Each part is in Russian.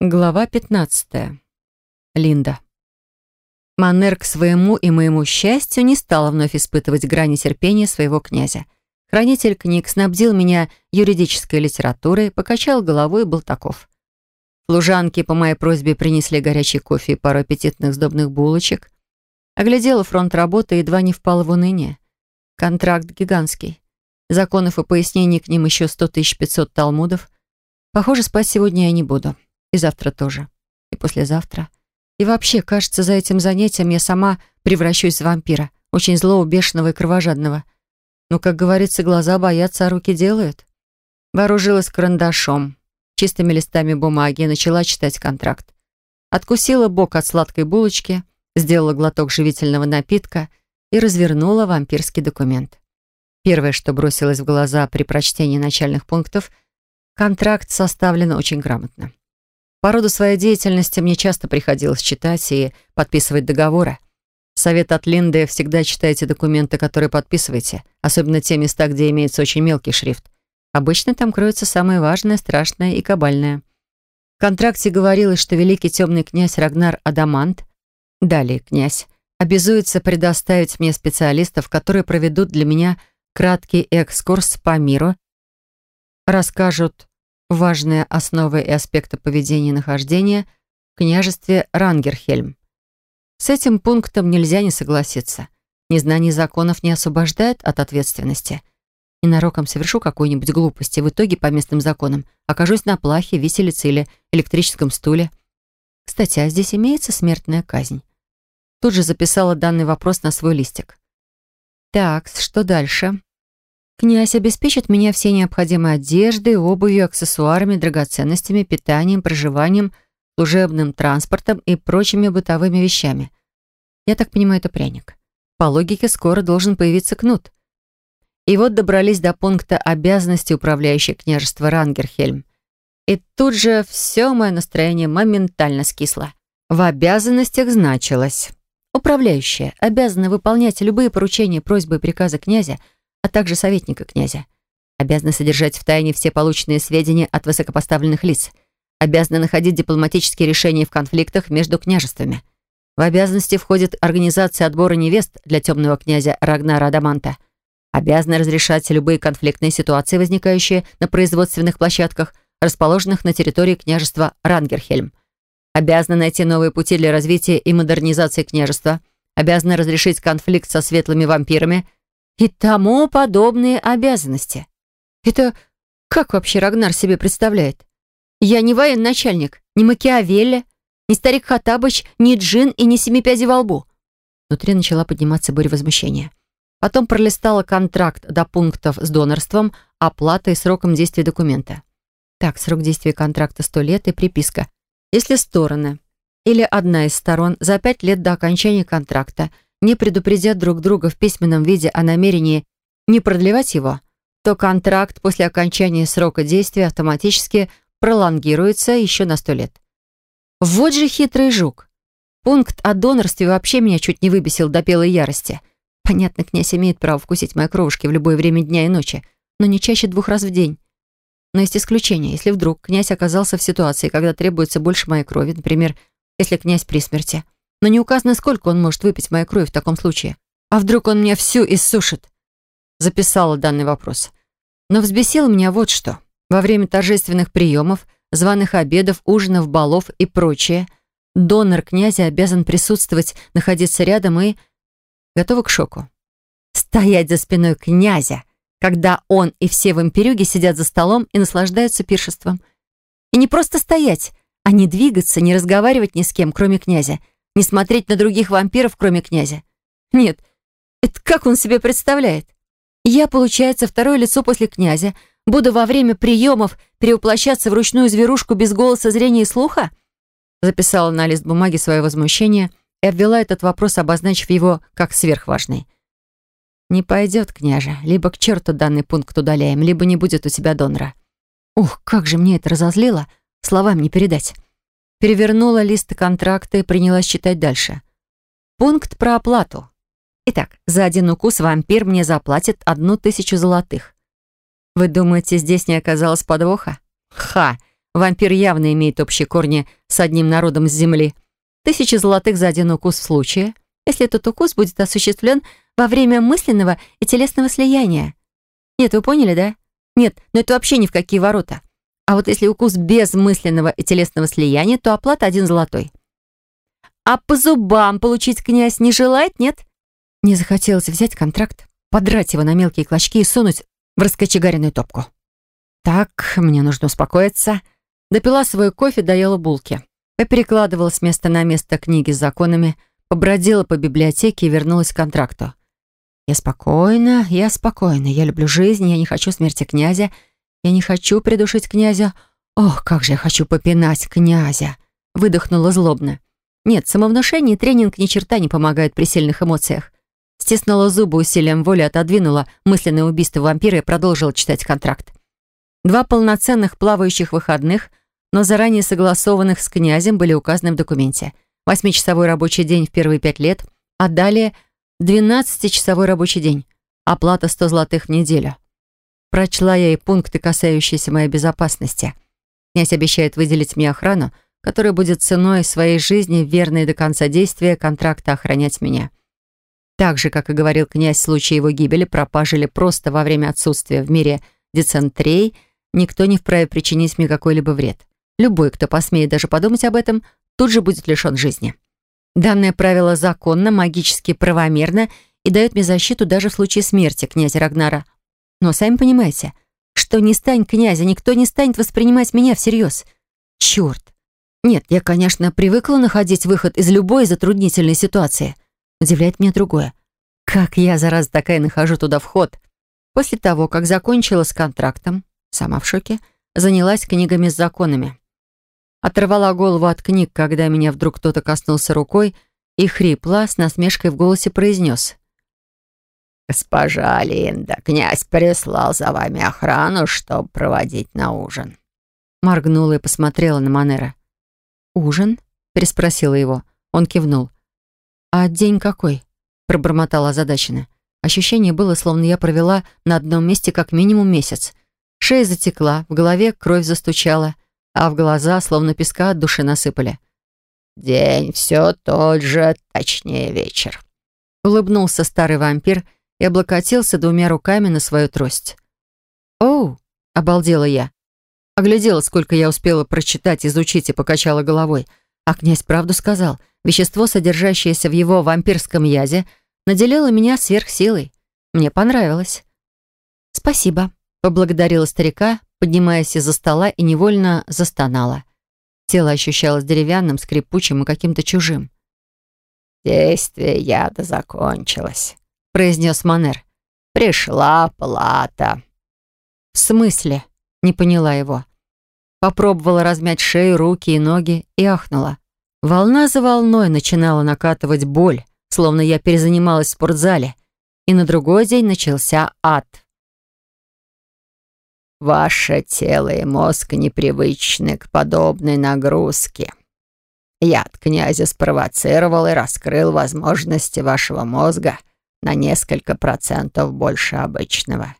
Глава 15. Линда. Маннер к своему и моему счастью не стала вновь испытывать грани терпения своего князя. Хранитель книг снабдил меня юридической литературой, покачал головой и был таков. Служанки по моей просьбе принесли горячий кофе и пару аппетитных сдобных булочек. Оглядела фронт работы и едва не впала в уныние. Контракт гигантский. Законов и пояснений к ним еще 100 500 талмудов. Похоже, спать сегодня я не буду. И завтра тоже. И послезавтра. И вообще, кажется, за этим занятием я сама превращусь в вампира. Очень злого, бешеного и кровожадного. Но, как говорится, глаза боятся, а руки делают. Вооружилась карандашом, чистыми листами бумаги и начала читать контракт. Откусила бок от сладкой булочки, сделала глоток живительного напитка и развернула вампирский документ. Первое, что бросилось в глаза при прочтении начальных пунктов, контракт составлен очень грамотно. По роду своей деятельности мне часто приходилось читать и подписывать договоры. Совет от Линды – всегда читайте документы, которые подписываете, особенно те места, где имеется очень мелкий шрифт. Обычно там кроется самое важное, страшное и кабальное. В контракте говорилось, что великий темный князь Рагнар Адамант, далее князь, обязуется предоставить мне специалистов, которые проведут для меня краткий экскурс по миру, расскажут важные основы и аспекты поведения и нахождения в княжестве Рангерхельм. С этим пунктом нельзя не согласиться. Незнание законов не освобождает от ответственности. Ненароком совершу какую-нибудь глупость, и в итоге по местным законам окажусь на плахе, виселице или электрическом стуле. Кстати, а здесь имеется смертная казнь? Тут же записала данный вопрос на свой листик. Так, что дальше? Князь обеспечит меня всей необходимой одеждой, обувью, аксессуарами, драгоценностями, питанием, проживанием, служебным транспортом и прочими бытовыми вещами. Я так понимаю, это пряник. По логике, скоро должен появиться кнут. И вот добрались до пункта обязанности управляющей княжества Рангерхельм. И тут же все мое настроение моментально скисло. В обязанностях значилось. Управляющая обязана выполнять любые поручения, просьбы и приказы князя – а также советника князя. Обязаны содержать в тайне все полученные сведения от высокопоставленных лиц. Обязаны находить дипломатические решения в конфликтах между княжествами. В обязанности входит организация отбора невест для темного князя Рагнара Адаманта. Обязаны разрешать любые конфликтные ситуации, возникающие на производственных площадках, расположенных на территории княжества Рангерхельм. Обязаны найти новые пути для развития и модернизации княжества. Обязаны разрешить конфликт со светлыми вампирами – и тому подобные обязанности. Это как вообще Рагнар себе представляет? Я не военачальник, не Макиавелли, не старик Хатабыч, не Джин и не Семипяди во лбу. Внутри начала подниматься буря возмущения. Потом пролистала контракт до пунктов с донорством, оплатой и сроком действия документа. Так, срок действия контракта 100 лет и приписка. Если стороны или одна из сторон за пять лет до окончания контракта – не предупредят друг друга в письменном виде о намерении не продлевать его, то контракт после окончания срока действия автоматически пролонгируется еще на сто лет. Вот же хитрый жук. Пункт о донорстве вообще меня чуть не выбесил до белой ярости. Понятно, князь имеет право вкусить мои кровушки в любое время дня и ночи, но не чаще двух раз в день. Но есть исключение. Если вдруг князь оказался в ситуации, когда требуется больше моей крови, например, если князь при смерти – но не указано, сколько он может выпить моей крови в таком случае. А вдруг он меня всю иссушит? Записала данный вопрос. Но взбесило меня вот что. Во время торжественных приемов, званых обедов, ужинов, балов и прочее, донор князя обязан присутствовать, находиться рядом и... Готова к шоку. Стоять за спиной князя, когда он и все в имперюге сидят за столом и наслаждаются пиршеством. И не просто стоять, а не двигаться, не разговаривать ни с кем, кроме князя, не смотреть на других вампиров, кроме князя. Нет, это как он себе представляет? Я, получается, второе лицо после князя, буду во время приемов перевоплощаться в ручную зверушку без голоса, зрения и слуха? Записала на лист бумаги свое возмущение и обвела этот вопрос, обозначив его как сверхважный. «Не пойдет, княже. Либо к черту данный пункт удаляем, либо не будет у тебя донора». Ух, как же мне это разозлило, словами не передать. Перевернула лист контракта и принялась читать дальше. Пункт про оплату. Итак, за один укус вампир мне заплатит одну тысячу золотых. Вы думаете, здесь не оказалось подвоха? Ха! вампир явно имеет общие корни с одним народом с земли. Тысячи золотых за один укус в случае, если этот укус будет осуществлен во время мысленного и телесного слияния. Нет, вы поняли, да? Нет, но это вообще ни в какие ворота. А вот если укус без мысленного и телесного слияния, то оплата один золотой. А по зубам получить князь не желает, нет? Не захотелось взять контракт, подрать его на мелкие клочки и сунуть в раскочегаренную топку. Так, мне нужно успокоиться. Допила свой кофе, доела булки. Поперекладывала с места на место книги с законами, побродила по библиотеке и вернулась к контракту. Я спокойна, я спокойна, я люблю жизнь, я не хочу смерти князя, я не хочу придушить князя. Ох, как же я хочу попинать князя!» Выдохнула злобно. Нет, самовнушение и тренинг ни черта не помогают при сильных эмоциях. Стиснула зубы усилием воли, отодвинула мысленное убийство вампира и продолжила читать контракт. Два полноценных плавающих выходных, но заранее согласованных с князем, были указаны в документе. Восьмичасовой рабочий день в первые пять лет, а далее двенадцатичасовой рабочий день. Оплата сто золотых в неделю. Прочла я и пункты, касающиеся моей безопасности. Князь обещает выделить мне охрану, которая будет ценой своей жизни, верной до конца действия контракта охранять меня. Так же, как и говорил князь в случае его гибели, пропажи или просто во время отсутствия в мире децентрей, никто не вправе причинить мне какой-либо вред. Любой, кто посмеет даже подумать об этом, тут же будет лишен жизни. Данное правило законно, магически правомерно и дает мне защиту даже в случае смерти князя Рагнара но сами понимаете, что не стань князя, никто не станет воспринимать меня всерьез. Черт! Нет, я, конечно, привыкла находить выход из любой затруднительной ситуации. Удивляет меня другое. Как я, зараза такая, нахожу туда вход? После того, как закончила с контрактом, сама в шоке, занялась книгами с законами. Оторвала голову от книг, когда меня вдруг кто-то коснулся рукой и хрипло, с насмешкой в голосе произнес. «Госпожа Линда, князь прислал за вами охрану, чтобы проводить на ужин». Моргнула и посмотрела на Манера. «Ужин?» — переспросила его. Он кивнул. «А день какой?» — пробормотала озадаченно. Ощущение было, словно я провела на одном месте как минимум месяц. Шея затекла, в голове кровь застучала, а в глаза словно песка от души насыпали. «День все тот же, точнее вечер», — улыбнулся старый вампир — и облокотился двумя руками на свою трость. «Оу!» — обалдела я. Оглядела, сколько я успела прочитать, изучить и покачала головой. А князь правду сказал. Вещество, содержащееся в его вампирском язе, наделило меня сверхсилой. Мне понравилось. «Спасибо», — поблагодарила старика, поднимаясь из-за стола и невольно застонала. Тело ощущалось деревянным, скрипучим и каким-то чужим. «Действие яда закончилось», — произнес Манер. «Пришла плата». «В смысле?» — не поняла его. Попробовала размять шею, руки и ноги и ахнула. Волна за волной начинала накатывать боль, словно я перезанималась в спортзале, и на другой день начался ад. «Ваше тело и мозг непривычны к подобной нагрузке. Яд князя спровоцировал и раскрыл возможности вашего мозга на несколько процентов больше обычного.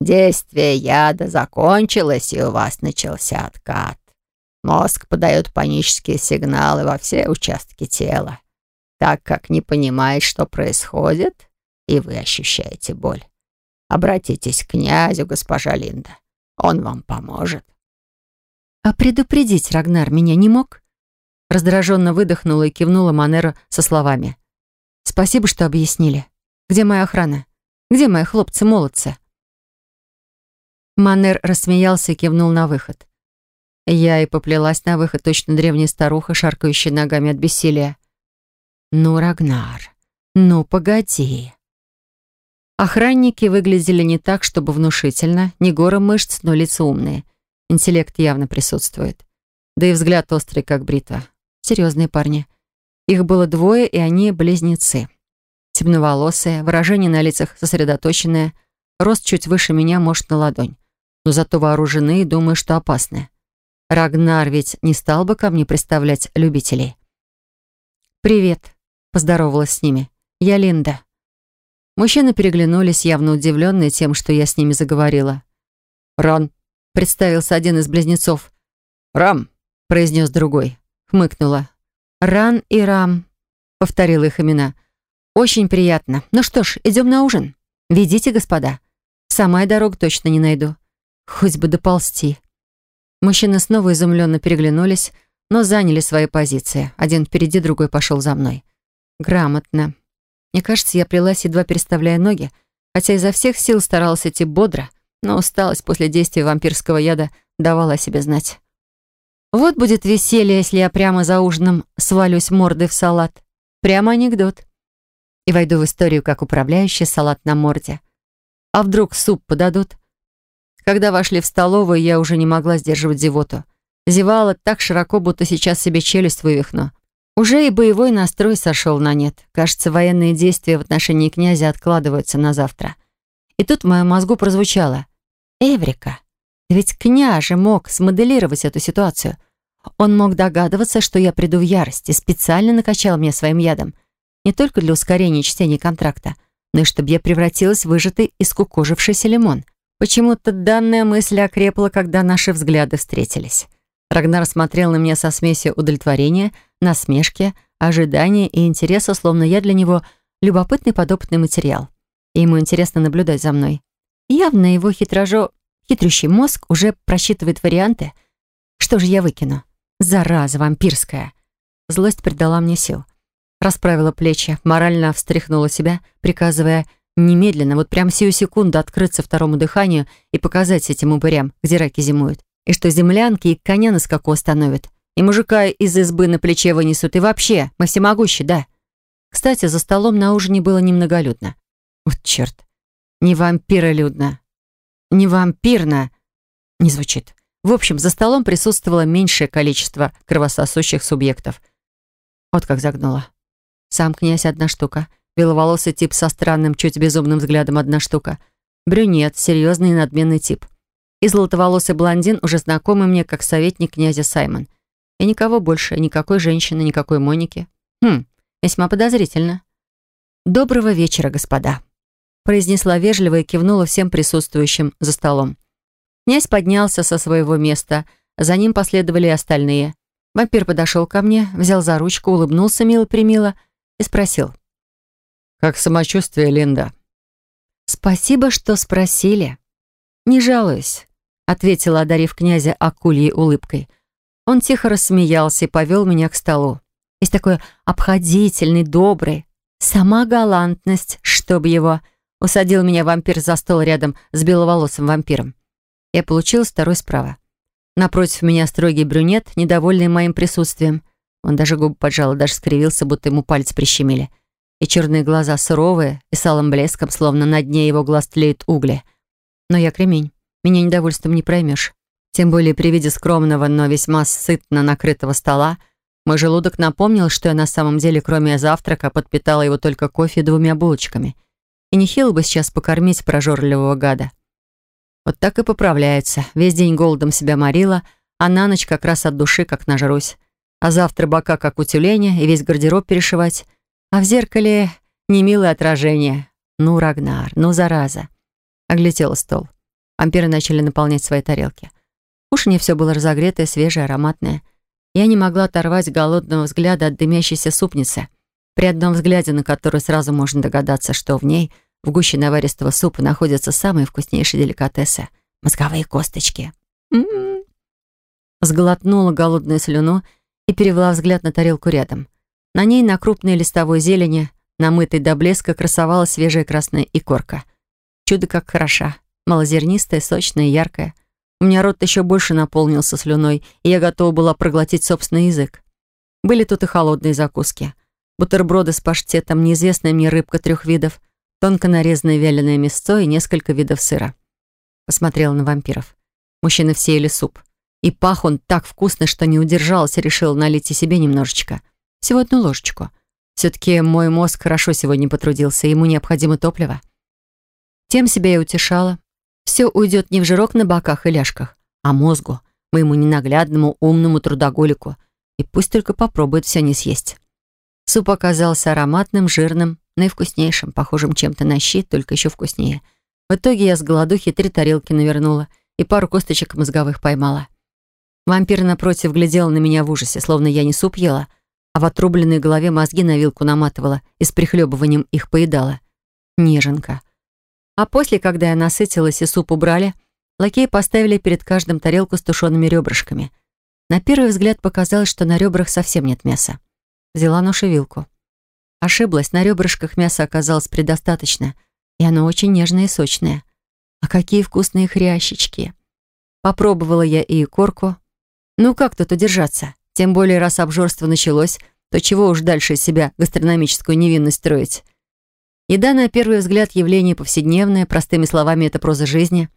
Действие яда закончилось, и у вас начался откат. Мозг подает панические сигналы во все участки тела, так как не понимает, что происходит, и вы ощущаете боль. Обратитесь к князю, госпожа Линда. Он вам поможет. «А предупредить Рагнар меня не мог?» Раздраженно выдохнула и кивнула Манера со словами. «Спасибо, что объяснили». Где моя охрана? Где мои хлопцы-молодцы?» Маннер рассмеялся и кивнул на выход. Я и поплелась на выход, точно древняя старуха, шаркающая ногами от бессилия. «Ну, Рагнар, ну, погоди!» Охранники выглядели не так, чтобы внушительно, не горы мышц, но лица умные. Интеллект явно присутствует. Да и взгляд острый, как бритва. Серьезные парни. Их было двое, и они близнецы темноволосая, выражение на лицах сосредоточенное, рост чуть выше меня, может, на ладонь. Но зато вооружены и думаю, что опасны. Рагнар ведь не стал бы ко мне представлять любителей. «Привет», — поздоровалась с ними. «Я Линда». Мужчины переглянулись, явно удивленные тем, что я с ними заговорила. «Рон», — представился один из близнецов. «Рам», — произнес другой. Хмыкнула. «Ран и Рам», — повторила их имена. «Очень приятно. Ну что ж, идем на ужин. Ведите, господа. Сама я дорогу точно не найду. Хоть бы доползти». Мужчины снова изумленно переглянулись, но заняли свои позиции. Один впереди, другой пошел за мной. Грамотно. Мне кажется, я плелась, едва переставляя ноги, хотя изо всех сил старалась идти бодро, но усталость после действия вампирского яда давала о себе знать. Вот будет веселье, если я прямо за ужином свалюсь мордой в салат. Прямо анекдот. И войду в историю как управляющий салат на морде. А вдруг суп подадут? Когда вошли в столовую, я уже не могла сдерживать зевоту. Зевала так широко, будто сейчас себе челюсть вывихну. Уже и боевой настрой сошел на нет. Кажется, военные действия в отношении князя откладываются на завтра. И тут в моем мозгу прозвучало. «Эврика, ведь княже мог смоделировать эту ситуацию. Он мог догадываться, что я приду в ярость, и специально накачал меня своим ядом. Не только для ускорения чтения контракта, но и чтобы я превратилась в выжатый и скукожившийся лимон. Почему-то данная мысль окрепла, когда наши взгляды встретились. Рагнар смотрел на меня со смесью удовлетворения, насмешки, ожидания и интереса, словно я для него любопытный подопытный материал. И ему интересно наблюдать за мной. Явно его хитрожо... хитрющий мозг уже просчитывает варианты. Что же я выкину? Зараза вампирская. Злость придала мне сил. Расправила плечи, морально встряхнула себя, приказывая немедленно, вот прямо сию секунду открыться второму дыханию и показать этим упырям, где раки зимуют. И что землянки и коня на скаку остановят. И мужика из избы на плече вынесут. И вообще, мы всемогущи, да. Кстати, за столом на ужине было немноголюдно. Вот черт. Не вампиролюдно. Не вампирно. Не звучит. В общем, за столом присутствовало меньшее количество кровососущих субъектов. Вот как загнула. Сам князь одна штука. Беловолосый тип со странным, чуть безумным взглядом одна штука. Брюнет, серьезный и надменный тип и золотоволосый блондин, уже знакомый мне как советник князя Саймон. И никого больше, никакой женщины, никакой Моники. Хм, весьма подозрительно. «Доброго вечера, господа», произнесла вежливо и кивнула всем присутствующим за столом. Князь поднялся со своего места, за ним последовали и остальные. Вампир подошел ко мне, взял за ручку, улыбнулся мило-примило и спросил. «Как самочувствие, Линда?» «Спасибо, что спросили. Не жалуюсь ответила, одарив князя акульей улыбкой. Он тихо рассмеялся и повел меня к столу. Есть такой обходительный, добрый. Сама галантность, чтоб его. Усадил меня вампир за стол рядом с беловолосым вампиром. Я получил второй справа. Напротив меня строгий брюнет, недовольный моим присутствием. Он даже губы поджал даже скривился, будто ему палец прищемили. И черные глаза суровые и с блеском, словно на дне его глаз тлеют угли. Но я кремень. Меня недовольством не проймешь. Тем более при виде скромного, но весьма сытно накрытого стола, мой желудок напомнил, что я на самом деле, кроме завтрака, подпитала его только кофе двумя булочками. И нехило бы сейчас покормить прожорливого гада. Вот так и поправляется. Весь день голодом себя морила, а на ночь как раз от души как нажрусь. А завтра бока как у тюленя и весь гардероб перешивать. А в зеркале немилое отражение. Ну, Рагнар, ну, зараза. Оглядела стол. Вампиры начали наполнять свои тарелки. Кушанье все было разогретое, свежее, ароматное. Я не могла оторвать голодного взгляда от дымящейся супницы, при одном взгляде на которую сразу можно догадаться, что в ней, в гуще наваристого супа, находятся самые вкуснейшие деликатесы — мозговые косточки. М -м -м. Сглотнула голодную слюну и перевела взгляд на тарелку рядом. На ней на крупной листовой зелени, намытой до блеска, красовалась свежая красная икорка. Чудо как хороша малозернистая, сочная, яркая. У меня рот еще больше наполнился слюной, и я готова была проглотить собственный язык. Были тут и холодные закуски. Бутерброды с паштетом, неизвестная мне рыбка трех видов, тонко нарезанное вяленое мясо и несколько видов сыра. Посмотрела на вампиров. Мужчины все ели суп. И пах он так вкусно, что не удержалась и решила налить и себе немножечко. Всего одну ложечку. Все-таки мой мозг хорошо сегодня потрудился, ему необходимо топливо. Тем себя я утешала, все уйдет не в жирок на боках и ляжках, а мозгу, моему ненаглядному умному трудоголику. И пусть только попробует все не съесть. Суп оказался ароматным, жирным, наивкуснейшим, похожим чем-то на щи, только еще вкуснее. В итоге я с голодухи три тарелки навернула и пару косточек мозговых поймала. Вампир напротив глядел на меня в ужасе, словно я не суп ела, а в отрубленной голове мозги на вилку наматывала и с прихлебыванием их поедала. Неженка. А после, когда я насытилась и суп убрали, лакеи поставили перед каждым тарелку с тушеными ребрышками. На первый взгляд показалось, что на ребрах совсем нет мяса. Взяла нож и вилку. Ошиблась, на ребрышках мяса оказалось предостаточно, и оно очень нежное и сочное. А какие вкусные хрящички! Попробовала я и корку, ну как тут удержаться? Тем более, раз обжорство началось, то чего уж дальше из себя гастрономическую невинность строить? Еда, на первый взгляд, явление повседневное, простыми словами, это проза жизни.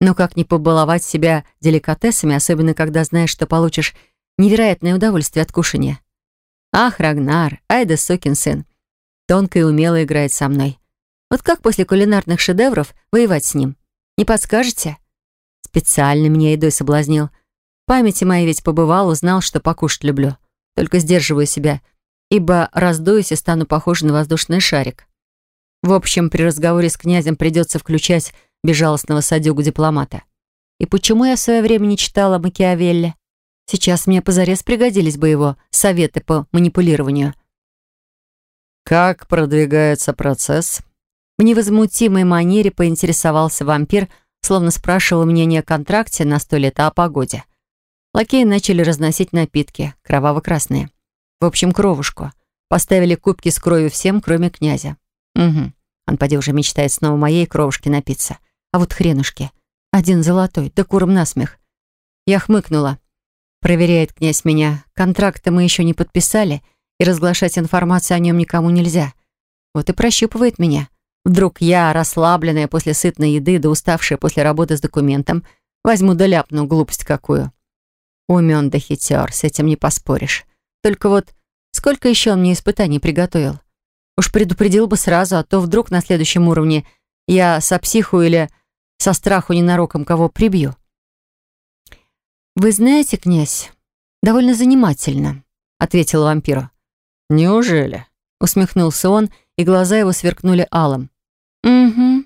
Но как не побаловать себя деликатесами, особенно когда знаешь, что получишь невероятное удовольствие от кушания? Ах, Рагнар, ай да сукин сын. Тонко и умело играет со мной. Вот как после кулинарных шедевров воевать с ним? Не подскажете? Специально меня едой соблазнил памяти моей ведь побывал, узнал, что покушать люблю. Только сдерживаю себя, ибо раздуюсь и стану похожа на воздушный шарик. В общем, при разговоре с князем придется включать безжалостного садюгу дипломата. И почему я в свое время не читала Макиавелли? Сейчас мне позарез пригодились бы его советы по манипулированию. «Как продвигается процесс?» В невозмутимой манере поинтересовался вампир, словно спрашивал мнение о контракте на сто лет, а о погоде. Лакеи начали разносить напитки, кроваво-красные. В общем, кровушку. Поставили кубки с кровью всем, кроме князя. Угу. Он поди уже мечтает снова моей кровушки напиться. А вот хренушки. Один золотой, да куром насмех. Я хмыкнула. Проверяет князь меня. Контракта мы еще не подписали, и разглашать информацию о нем никому нельзя. Вот и прощупывает меня. Вдруг я, расслабленная после сытной еды да уставшая после работы с документом, возьму да ляпну глупость какую. Умен да хитер, с этим не поспоришь. Только вот сколько еще он мне испытаний приготовил? Уж предупредил бы сразу, а то вдруг на следующем уровне я со психу или со страху ненароком кого прибью. «Вы знаете, князь, довольно занимательно», — ответил вампиру. «Неужели?» — усмехнулся он, и глаза его сверкнули алым. «Угу.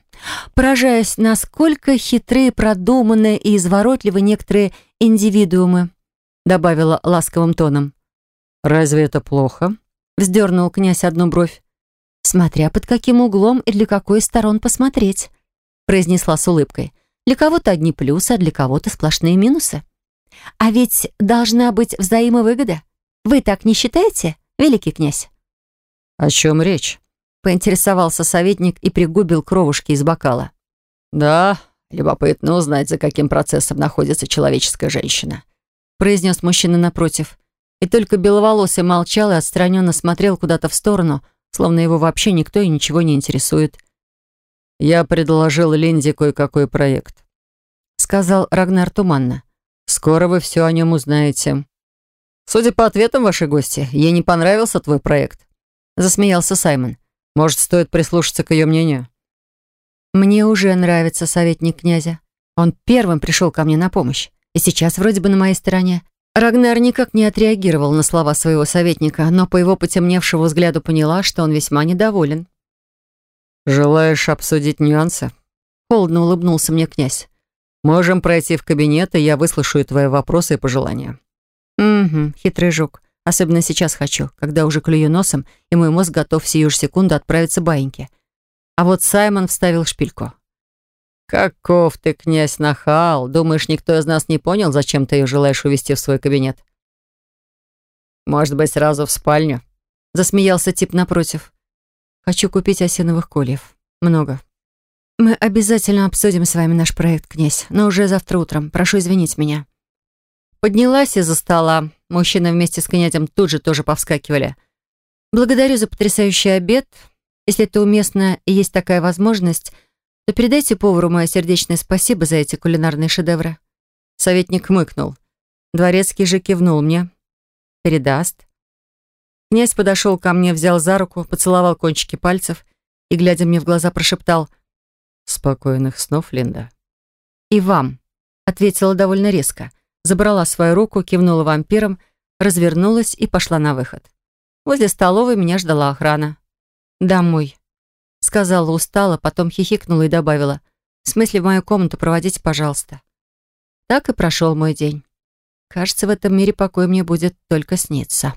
Поражаясь, насколько хитрые, продуманные и изворотливы некоторые индивидуумы», добавила ласковым тоном. «Разве это плохо?» вздернул князь одну бровь. «Смотря под каким углом и для какой сторон посмотреть», произнесла с улыбкой. «Для кого-то одни плюсы, а для кого-то сплошные минусы. А ведь должна быть взаимовыгода. Вы так не считаете, великий князь?» «О чем речь?» поинтересовался советник и пригубил кровушки из бокала. «Да, любопытно узнать, за каким процессом находится человеческая женщина», произнес мужчина напротив. И только беловолосый молчал и отстраненно смотрел куда-то в сторону, словно его вообще никто и ничего не интересует. «Я предложил Линде кое-какой проект», сказал Рагнар туманно. «Скоро вы все о нем узнаете». «Судя по ответам вашей гости, ей не понравился твой проект», засмеялся Саймон. Может, стоит прислушаться к ее мнению?» «Мне уже нравится советник князя. Он первым пришел ко мне на помощь. И сейчас вроде бы на моей стороне. Рагнар никак не отреагировал на слова своего советника, но по его потемневшему взгляду поняла, что он весьма недоволен. «Желаешь обсудить нюансы?» Холодно улыбнулся мне князь. «Можем пройти в кабинет, и я выслушаю твои вопросы и пожелания». «Угу, хитрый жук. Особенно сейчас хочу, когда уже клюю носом, и мой мозг готов сию же секунду отправиться баиньки. А вот Саймон вставил шпильку. «Каков ты, князь Нахал! Думаешь, никто из нас не понял, зачем ты ее желаешь увести в свой кабинет?» «Может быть, сразу в спальню?» Засмеялся тип напротив. «Хочу купить осиновых кольев. Много. Мы обязательно обсудим с вами наш проект, князь, но уже завтра утром. Прошу извинить меня». Поднялась из-за стола. Мужчины вместе с князем тут же тоже повскакивали. «Благодарю за потрясающий обед. Если это уместно и есть такая возможность, то передайте повару мое сердечное спасибо за эти кулинарные шедевры». Советник хмыкнул. Дворецкий же кивнул мне. «Передаст». Князь подошел ко мне, взял за руку, поцеловал кончики пальцев и, глядя мне в глаза, прошептал «Спокойных снов, Линда». «И вам», — ответила довольно резко забрала свою руку, кивнула вампиром, развернулась и пошла на выход. Возле столовой меня ждала охрана. «Домой», — сказала устало, потом хихикнула и добавила. «В смысле, в мою комнату проводите, пожалуйста». Так и прошел мой день. Кажется, в этом мире покой мне будет только сниться.